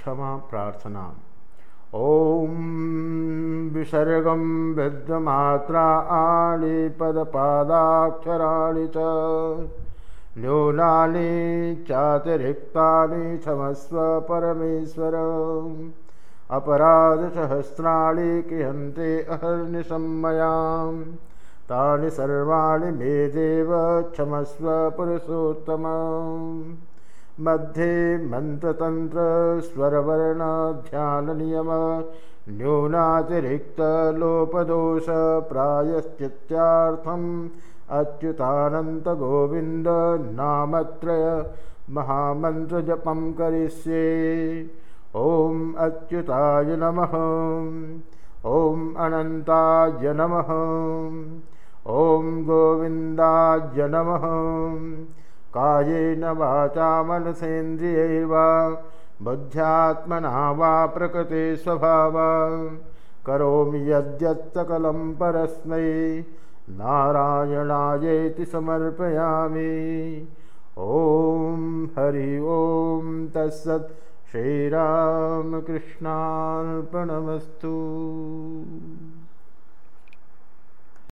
क्षमा प्रार्थना। ॐ विसर्गं विद्यमात्रा आणि पदपादाक्षराणि च। न्यूनानि चातिरिक्तानि क्षमस्व परमेश्वर। अपराधसहस्राणि किहन्ते अहर्निशम्मयां। तानि सर्वाणि मे देव क्षमस्व पुरुषोत्तम मध्ये मन्त्रतन्त्रस्वरवर्णध्याननियम न्यूनातिरिक्तलोपदोषप्रायश्चित्यार्थम् अच्युतानन्तगोविन्दनामत्रय महामन्त्रजपं करिष्ये। ॐ अच्युताय नमः। ॐ अनन्ताय नमः। ॐ गोविन्दाय नमः कायेन वाचा मनसेन्द्रियैर्वा बुद्ध्यात्मना वा प्रकृते स्वभावा। करोमि यद्यत्सकलं परस्मै नारायणायेति समर्पयामि। ॐ हरि ॐ तत्सत् श्रीरामकृष्णार्पणमस्तु